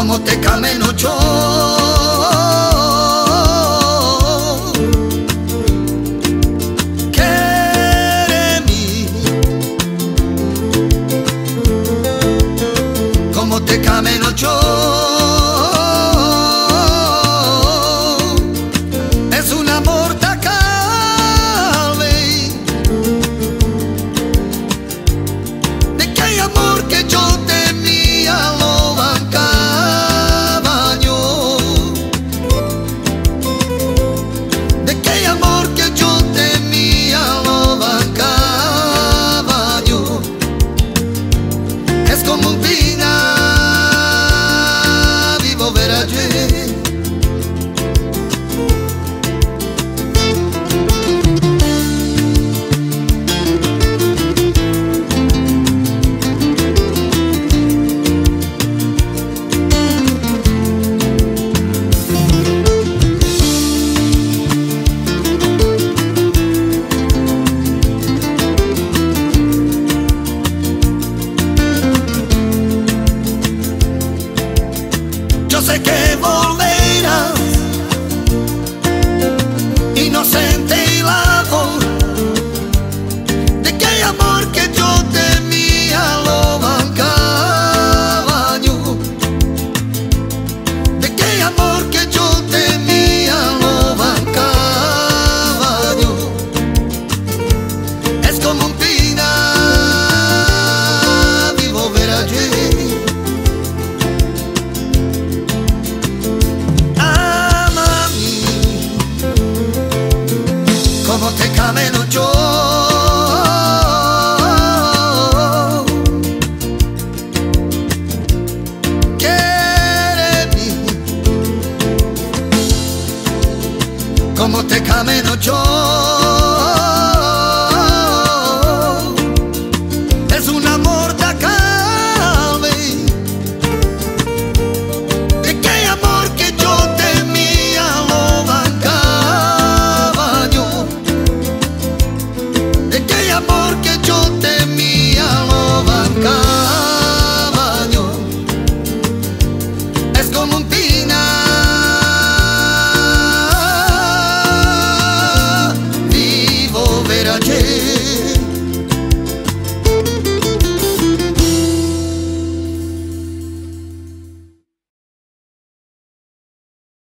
como te camino yo. Como te camino yo. be sé qué volverás. Y no sé como te camino yo. Como te camino yo.